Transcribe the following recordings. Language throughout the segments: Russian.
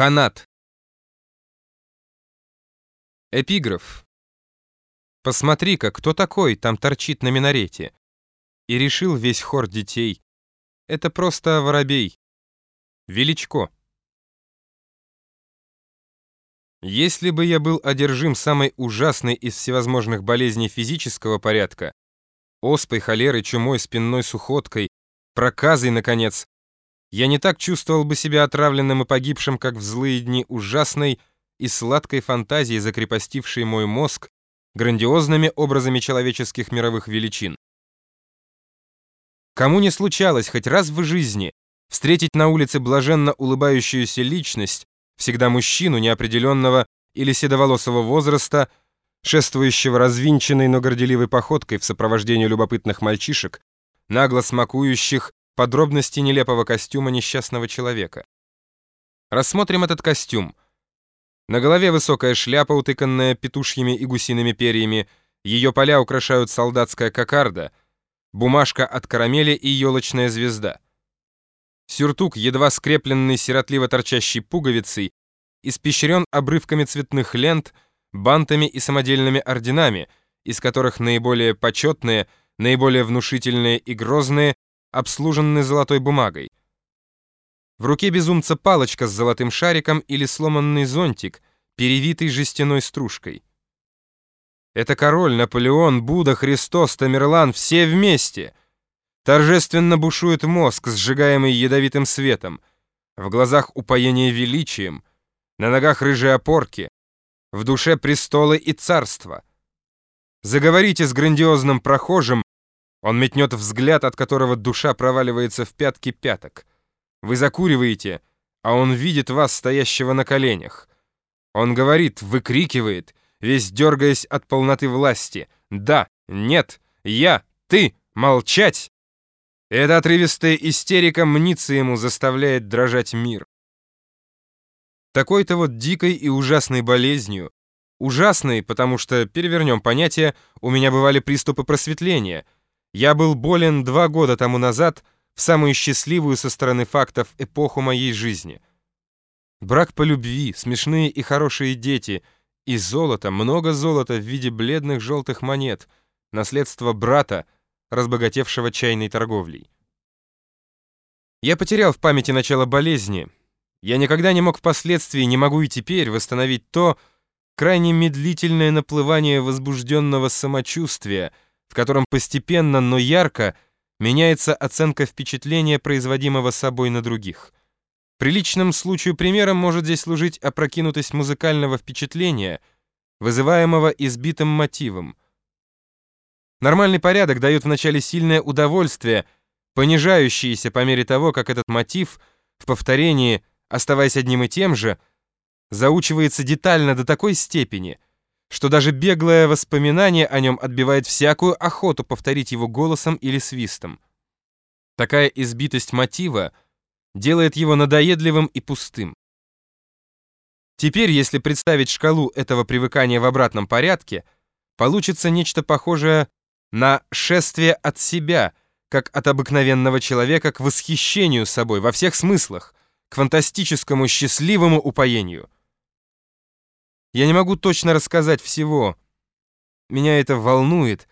Канат. Эпиграф. Посмотри-ка, кто такой там торчит на минарете. И решил весь хор детей. Это просто воробей. Величко. Если бы я был одержим самой ужасной из всевозможных болезней физического порядка, оспой, холерой, чумой, спинной сухоткой, проказой, наконец, я не так чувствовал бы себя отравленным и погибшим, как в злые дни ужасной и сладкой фантазии, закрепостившей мой мозг грандиозными образами человеческих мировых величин. Кому не случалось хоть раз в жизни встретить на улице блаженно улыбающуюся личность, всегда мужчину неопределенного или седоволосого возраста, шествующего развинченной, но горделивой походкой в сопровождении любопытных мальчишек, нагло смакующих подробности нелепого костюма несчастного человека. Рассмотрим этот костюм. На голове высокая шляпа, утыканная петушьими и гусиными перьями, ее поля украшают солдатская кокарда, бумажка от карамели и елочная звезда. Сюртук, едва скрепленный сиротливо торчащей пуговицей, испещрен обрывками цветных лент, бантами и самодельными орденами, из которых наиболее почетные, наиболее внушительные и грозные обслуженный золотой бумагой. В руке безумца палочка с золотым шариком или сломанный зонтик, перевитый жестяной стружкой. Это король, Наполеон, Будда, Христос, Тамерлан, все вместе. Торжественно бушует мозг, сжигаемый ядовитым светом. В глазах упоение величием, на ногах рыжие опорки, в душе престолы и царства. Заговорите с грандиозным прохожим, он метнет взгляд, от которого душа проваливается в пятки пяток. Вы закуриваете, а он видит вас, стоящего на коленях. Он говорит, выкрикивает, весь дергаясь от полноты власти. «Да! Нет! Я! Ты! Молчать!» Эта отрывистая истерика мнится ему, заставляет дрожать мир. Такой-то вот дикой и ужасной болезнью, ужасной, потому что, перевернем понятие, у меня бывали приступы просветления — я был болен два года тому назад в самую счастливую со стороны фактов эпоху моей жизни. Брак по любви, смешные и хорошие дети, и золото, много золота в виде бледных желтых монет, наследство брата, разбогатевшего чайной торговлей. Я потерял в памяти начало болезни. Я никогда не мог впоследствии, не могу и теперь восстановить то крайне медлительное наплывание возбужденного самочувствия — в котором постепенно, но ярко меняется оценка впечатления, производимого собой на других. Приличным случаю примером может здесь служить опрокинутость музыкального впечатления, вызываемого избитым мотивом. Нормальный порядок дает вначале сильное удовольствие, понижающееся по мере того, как этот мотив в повторении, оставаясь одним и тем же, заучивается детально до такой степени — что даже беглое воспоминание о нем отбивает всякую охоту повторить его голосом или свистом. Такая избитость мотива делает его надоедливым и пустым. Теперь, если представить шкалу этого привыкания в обратном порядке, получится нечто похожее на шествие от себя, как от обыкновенного человека к восхищению собой во всех смыслах, к фантастическому счастливому упоению. Я не могу точно рассказать всего. Меня это волнует.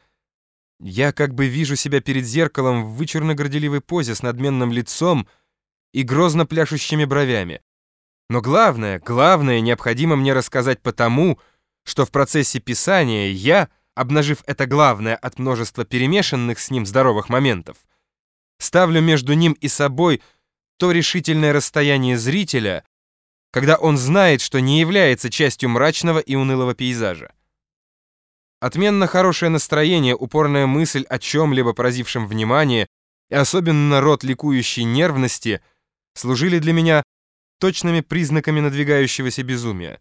Я как бы вижу себя перед зеркалом в вычурно-горделивой позе с надменным лицом и грозно пляшущими бровями. Но главное, главное необходимо мне рассказать потому, что в процессе писания я, обнажив это главное от множества перемешанных с ним здоровых моментов, ставлю между ним и собой то решительное расстояние зрителя, когда он знает, что не является частью мрачного и унылого пейзажа. Отменно хорошее настроение, упорная мысль о чем-либо поразившем внимание и особенно род ликующей нервности служили для меня точными признаками надвигающегося безумия.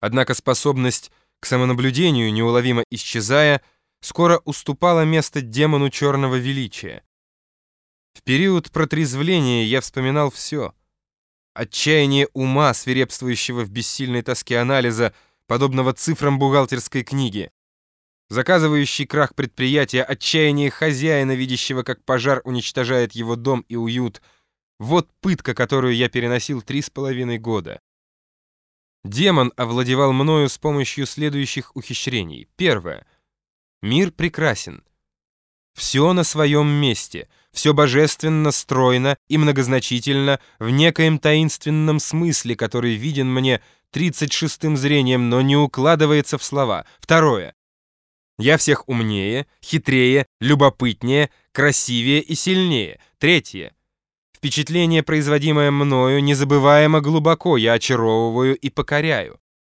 Однако способность к самонаблюдению, неуловимо исчезая, скоро уступала место демону черного величия. В период протрезвления я вспоминал все — Отчаяние ума, свирепствующего в бессильной тоске анализа, подобного цифрам бухгалтерской книги. Заказывающий крах предприятия, отчаяние хозяина, видящего, как пожар уничтожает его дом и уют, Вот пытка, которую я переносил три с половиной года. Демон овладевал мною с помощью следующих ухищрений. Первое. Мир прекрасен. Все на своем месте, все божественно стройно и многозначительно в некоем таинственном смысле, который виден мне тридцать шестым зрением, но не укладывается в слова. Второе. Я всех умнее, хитрее, любопытнее, красивее и сильнее. Третье. Впечатление, производимое мною, незабываемо глубоко, я очаровываю и покоряю.